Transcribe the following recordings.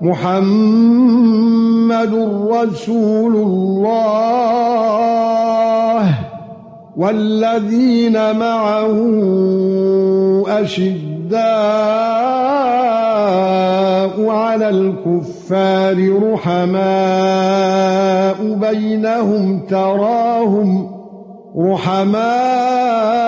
محمد رسول الله والذين معه أشداء على الكفار رحماء بينهم تراهم رحماء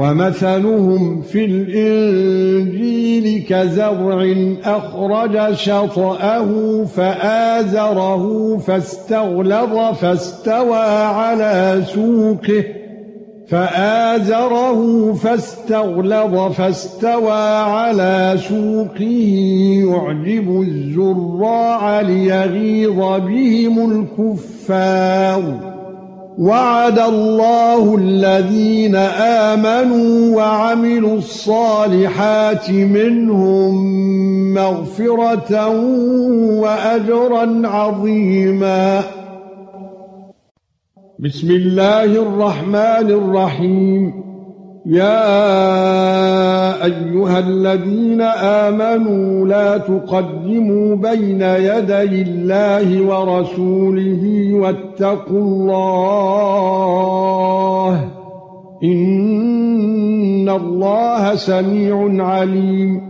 ومثلهم في الإنجيل كزرع أخرج شطأه فآزره فاستغلظ فاستوى على سوقه فآزره فاستغلظ فاستوى على سوقه يعجب الزراع ليغيظ بهم الكفار وعد الله الذين آمنوا وعملوا الصالحات منهم مغفرة وأجرا عظيما. بسم الله الرحمن الرحيم. يا أيها الذين آمنوا لا تقدموا بين يدي الله ورسوله واتقوا الله إن الله سميع عليم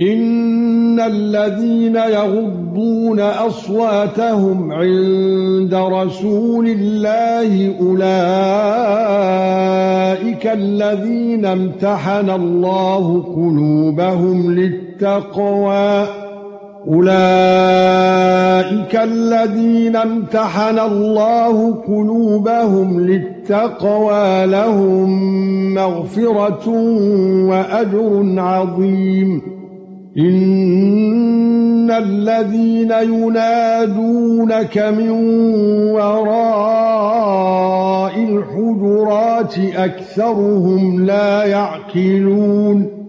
ان الذين يغضون اصواتهم عند رسول الله اولئك الذين امتحن الله قلوبهم للتقوى اولئك الذين امتحن الله قلوبهم للتقوى لهم مغفرة واجر عظيم إن الذين ينادونك من وراء الحجرات أكثرهم لا يعقلون